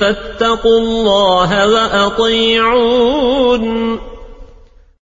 فاتقوا الله وأطيعون